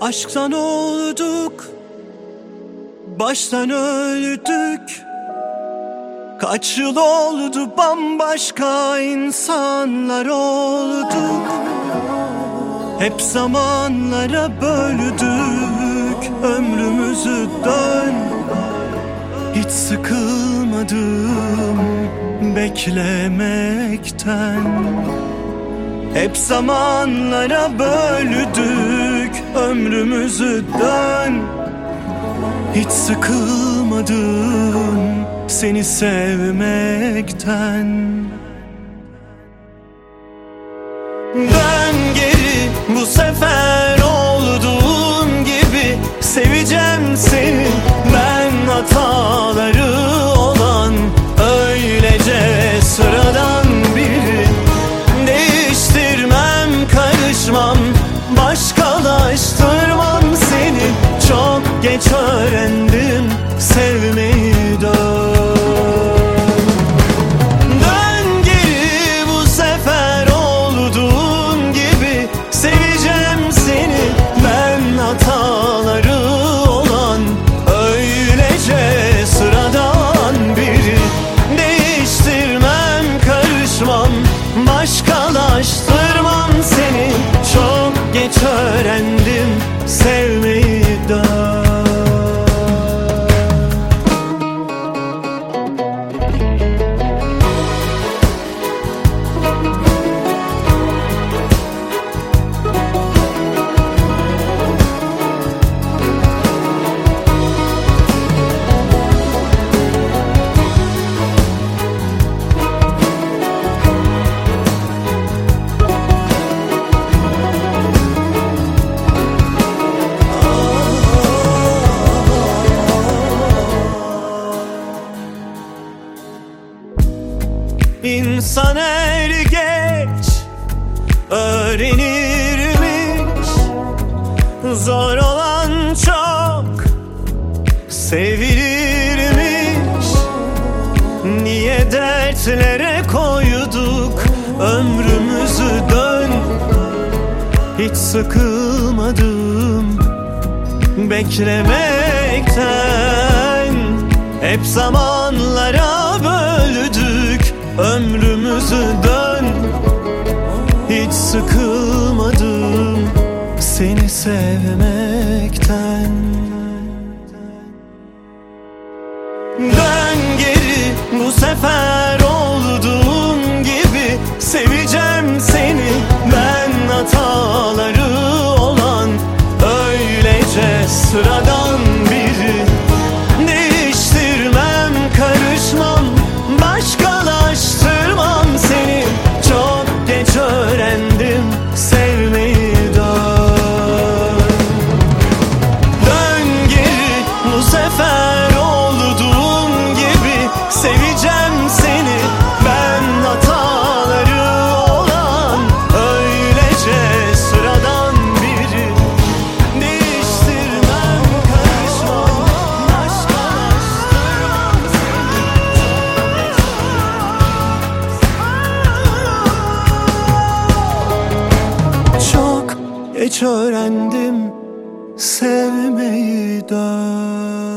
Aşktan olduk Baştan öldük. Kaç yıl oldu bambaşka insanlar olduk. Hep zamanlara böldük ömrümüzü dön. Hiç sıkılmadım beklemekten. Hep zamanlara böldük ömrümüzü dön. Hiç sıkılmadım seni sevmekten. Dön geri bu sefer Çok geç öğrendim sevmeyi dön Dön geri bu sefer olduğun gibi Seveceğim seni. Ben hataları olan Öylece sıradan biri. Değiştirmem karışmam Başkalaştırmam seni. Çok geç öğrendim sevmeyi dön İnsan er geç öğrenirmiş. Zor olan çok sevilirmiş. Niye dertlere koyduk ömrümüzü dön? Hiç sıkılmadım beklemekten. Hep zamanlara böldük ömrümüzü dön. Hiç sıkılmadım seni sevmekten. Dön geri bu sefer geç öğrendim sevmeyi de